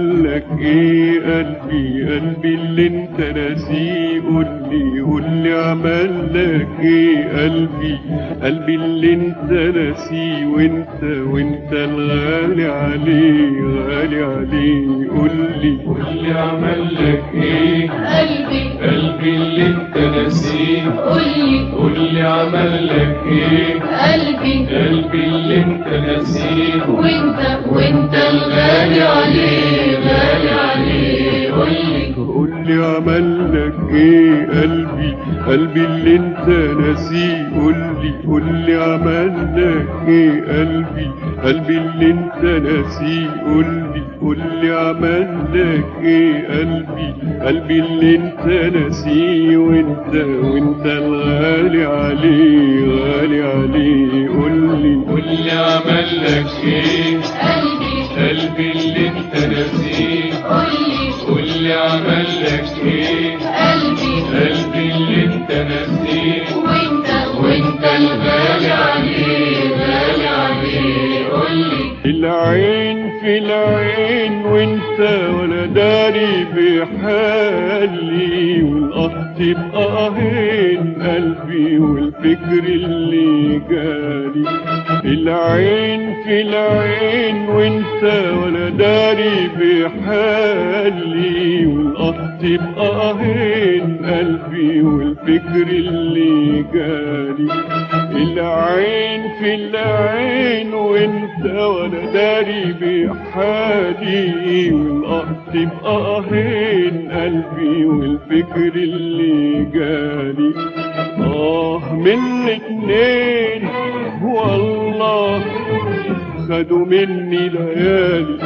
لك إيه قلبي؟ قلبي اللي أنت ناسيه قول لي قول لي عمل لك إيه قلبي؟ قلبي اللي أنت ناسيه وأنت وأنت الغالي عليه غالي عليه قول لي قول لي عمل لك إيه؟ قلبي. قلبي اللي أنت ناسيه قولي. قول لي عمل لك إيه؟ قلبي. قلبي اللي أنت ناسيه وأنت وأنت الغالي عليه. قلبي اللي انت ناسيه قول لي قول لي عمل لك إيه قلبي؟ قلبي اللي انت ناسيه قول لي قول لي عمل لك إيه قلبي؟ قلبي اللي انت ناسيه وانت وانت الغالي عليه غالي عليه. قول لي قول لي عمل لك إيه؟ قلبي قلبي اللي انت ناسيه. قولي قول لي عمل لك إيه؟ العين وانت ولا داري بحالي والقط بقاهين قلبي والفكر اللي جالي. العين في العين وانت ولا داري بحالي والقط بقاهين قلبي والفكر اللي جالي العين في العين وانت ولا داري بحالي. والقط بقاهين قلبي والفكر اللي جالي آه من الاتنين والله خدوا مني ليالي.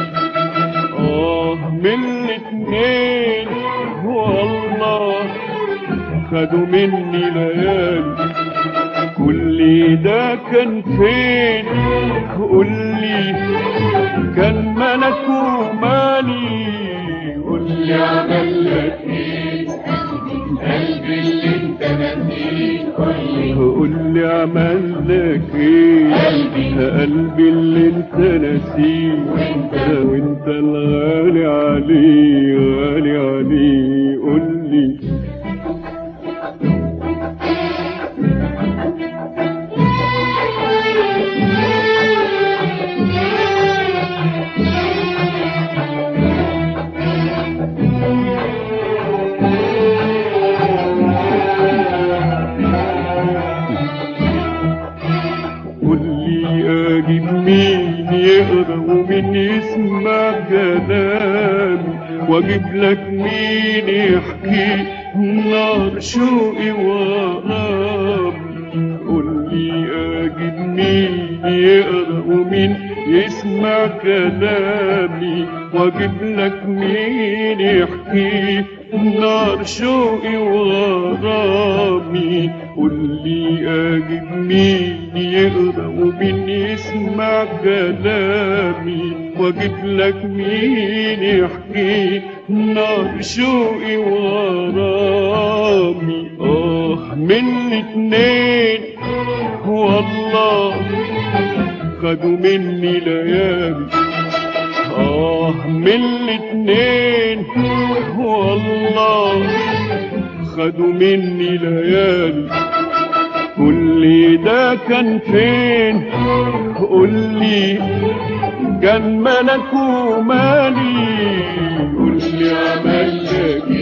آه من الاتنين والله خدوا مني ليالي كل ده كان فين؟ قول لي كان ملك ومالي قول لي عمل لك إيه قلبي اللي انت ناسيه قول قول لي عمل لك إيه قلبي. قلبي اللي انت ناسيه وانت. وانت الغالي عليه واجيب لك مين يحكي؟ نار شوقي قول لي أجيب مين يقرأ ومين يسمع كلامي؟ وأجيب لك مين يحكي؟ نار شوقي وغرامي قول لي أجيب مين يقرأ ومين يسمع كلامي؟ واجيب لك مين يحكي؟ نار شوقي وغرامي آه من اتنين. والله خدوا مني ليالي. آه من الاتنين والله خدوا مني ليالي. كل ده كان فين؟ قول لي كان ملك ومالي قول لي عمل لك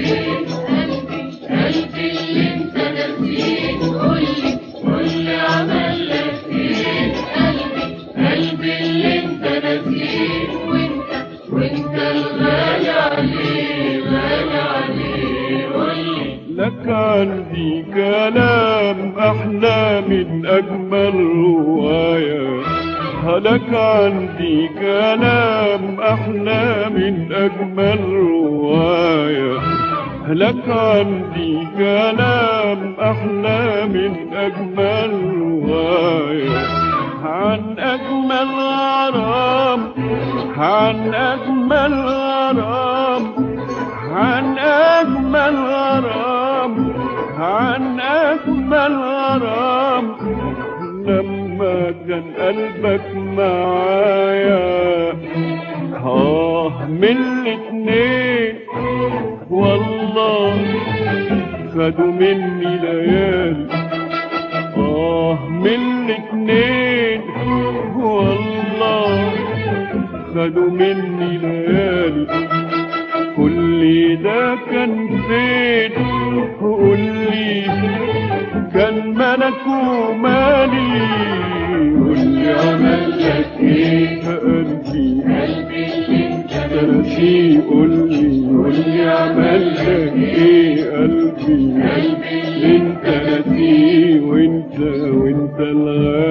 لك عندي كلام أحلى من أجمل رواية. لك عندي كلام أحلى من أجمل رواية. لك عندي كلام أحلى من أجمل رواية. عن أجمل غرام عن أجمل غرام عن أجمل غرام. عن أجمل غرام لما كان قلبك معايا. آه من الاتنين. والله خدوا مني ليالي. آه من الاتنين. والله خدوا مني ليالي. كل ده كان فين؟ وقول لي كان ملك ومالي قول عملك عمل لك إيه قلبي قلبي اللي انت فيه قول لي قول لي إيه قلبي قلبي اللي انت فيه وانت وانت الغالي